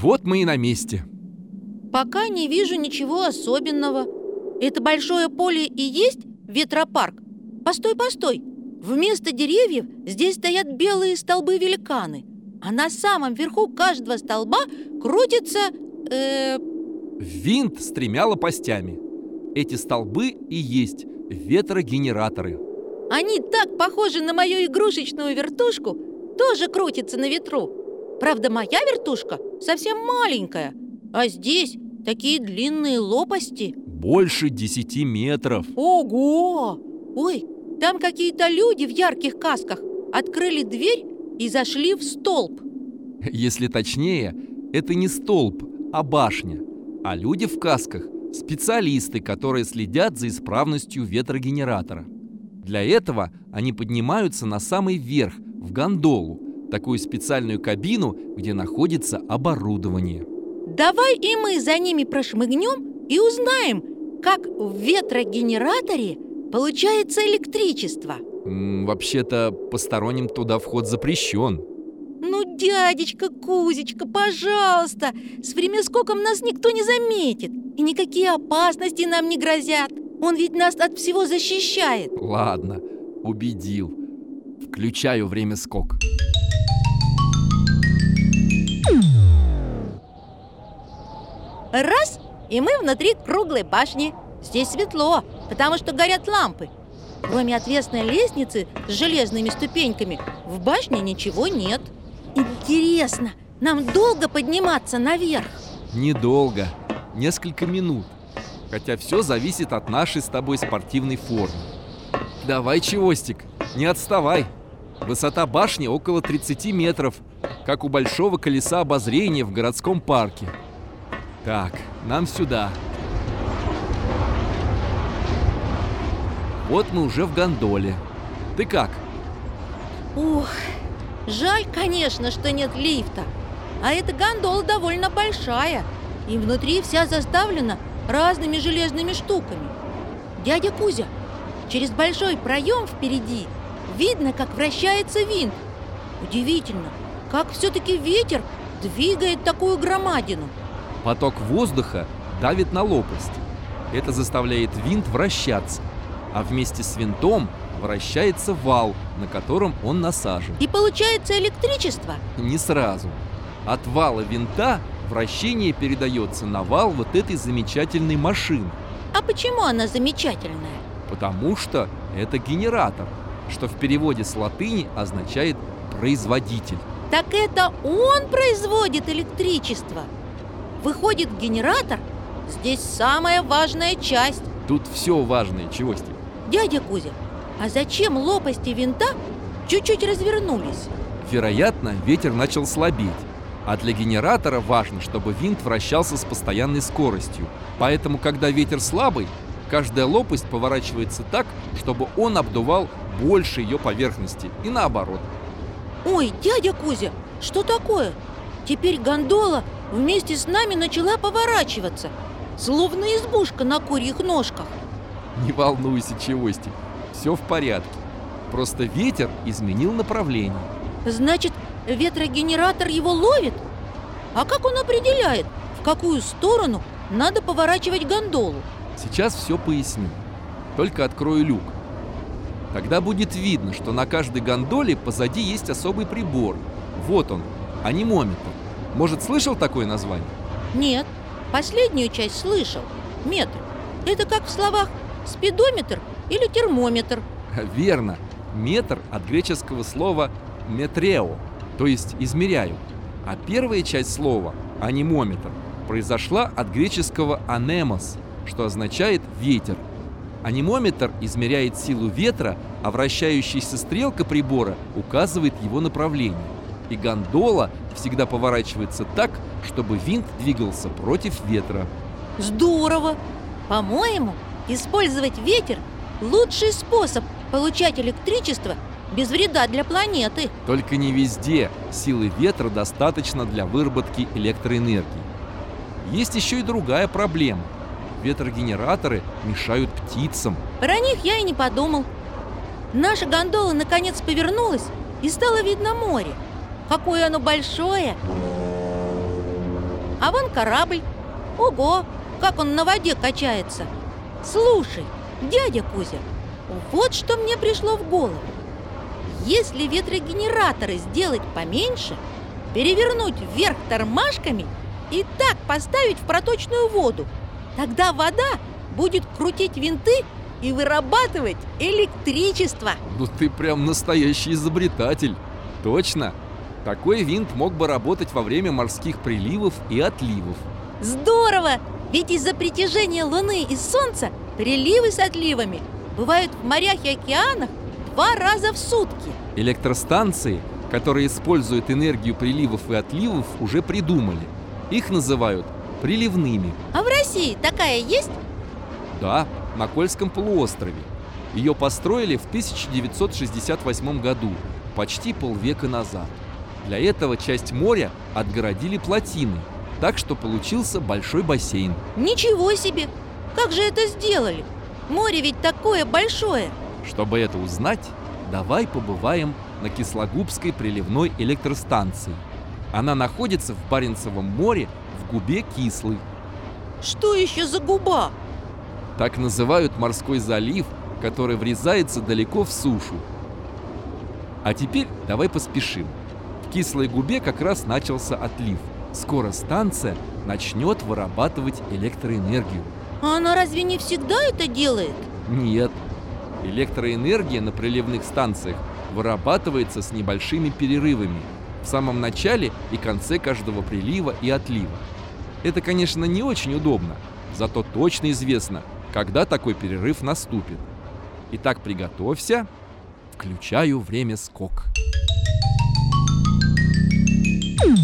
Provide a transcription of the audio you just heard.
Вот мы и на месте. Пока не вижу ничего особенного. Это большое поле и есть ветропарк? Постой, постой. Вместо деревьев здесь стоят белые столбы-великаны, а на самом верху каждого столба крутится... Э... Винт с тремя лопастями. Эти столбы и есть ветрогенераторы. Они так похожи на мою игрушечную вертушку, тоже крутятся на ветру. Правда, моя вертушка совсем маленькая, а здесь такие длинные лопасти. Больше десяти метров. Ого! Ой, там какие-то люди в ярких касках открыли дверь и зашли в столб. Если точнее, это не столб, а башня. А люди в касках – специалисты, которые следят за исправностью ветрогенератора. Для этого они поднимаются на самый верх, в гондолу, такую специальную кабину, где находится оборудование. Давай и мы за ними прошмыгнем и узнаем, как в ветрогенераторе получается электричество. Вообще-то посторонним туда вход запрещен. Ну, дядечка Кузечка, пожалуйста, с времяскоком нас никто не заметит И никакие опасности нам не грозят Он ведь нас от всего защищает Ладно, убедил Включаю время скок Раз, и мы внутри круглой башни. Здесь светло, потому что горят лампы. Кроме отвесной лестницы с железными ступеньками В башне ничего нет. Интересно, нам долго подниматься наверх? Недолго, несколько минут. Хотя все зависит от нашей с тобой спортивной формы. Давай, Чевостик, не отставай. Высота башни около 30 метров Как у большого колеса обозрения в городском парке Так, нам сюда. Вот мы уже в гондоле. Ты как? Ух, жаль, конечно, что нет лифта. А эта гондола довольно большая И внутри вся заставлена разными железными штуками. Дядя Кузя, через большой проем впереди Видно, как вращается винт. Удивительно, как все-таки ветер двигает такую громадину Поток воздуха давит на лопасть Это заставляет винт вращаться а вместе с винтом вращается вал, на котором он насажен. И получается электричество? Не сразу. От вала винта вращение передается на вал вот этой замечательной машины. А почему она замечательная? Потому что это генератор, что в переводе с латыни означает производитель. Так это он производит электричество? Выходит, генератор здесь самая важная часть. Тут все важное, чего Стив? Дядя Кузя, а зачем лопасти винта чуть-чуть развернулись? Вероятно, ветер начал слабеть. А для генератора важно, чтобы винт вращался с постоянной скоростью. Поэтому, когда ветер слабый, каждая лопасть поворачивается так, чтобы он обдувал больше ее поверхности и наоборот. Ой, дядя Кузя, что такое? Теперь гондола вместе с нами начала поворачиваться, словно избушка на курьих ножках. Не волнуйся, Чевостик, все в порядке. Просто ветер изменил направление. Значит, ветрогенератор его ловит? А как он определяет, в какую сторону надо поворачивать гондолу? Сейчас все поясню. Только открою люк. Тогда будет видно, что на каждой гондоле позади есть особый прибор. Вот он, анимометр. Может, слышал такое название? Нет, последнюю часть слышал. Метр. Это как в словах Спидометр или термометр? Верно. Метр от греческого слова метрео, то есть измеряю. А первая часть слова анимометр произошла от греческого анемос, что означает ветер. Анимометр измеряет силу ветра, а вращающаяся стрелка прибора указывает его направление. И гондола всегда поворачивается так, чтобы винт двигался против ветра. Здорово! По-моему, Использовать ветер – лучший способ получать электричество без вреда для планеты. Только не везде силы ветра достаточно для выработки электроэнергии. Есть еще и другая проблема. Ветрогенераторы мешают птицам. Про них я и не подумал. Наша гондола наконец повернулась, и стало видно море. Какое оно большое! А вон корабль. Ого, как он на воде качается. Слушай, дядя Кузя, вот что мне пришло в голову. Если ветрогенераторы сделать поменьше, перевернуть вверх тормашками и так поставить в проточную воду, тогда вода будет крутить винты и вырабатывать электричество. Ну ты прям настоящий изобретатель. Точно. Такой винт мог бы работать во время морских приливов и отливов. Здорово! Ведь из-за притяжения Луны и Солнца приливы с отливами бывают в морях и океанах два раза в сутки. Электростанции, которые используют энергию приливов и отливов, уже придумали. Их называют приливными. А в России такая есть? Да, на Кольском полуострове. Ее построили в 1968 году, почти полвека назад. Для этого часть моря отгородили плотиной, так что получился большой бассейн. Ничего себе! Как же это сделали? Море ведь такое большое. Чтобы это узнать, давай побываем на Кислогубской приливной электростанции. Она находится в Баренцевом море в губе Кислый. Что еще за губа? Так называют морской залив, который врезается далеко в сушу. А теперь давай поспешим. В Кислой губе как раз начался отлив. Скоро станция начнет вырабатывать электроэнергию. А она разве не всегда это делает? Нет. Электроэнергия на приливных станциях вырабатывается с небольшими перерывами в самом начале и конце каждого прилива и отлива. Это, конечно, не очень удобно, зато точно известно, когда такой перерыв наступит. Итак, приготовься. Включаю время скок. Mm-hmm.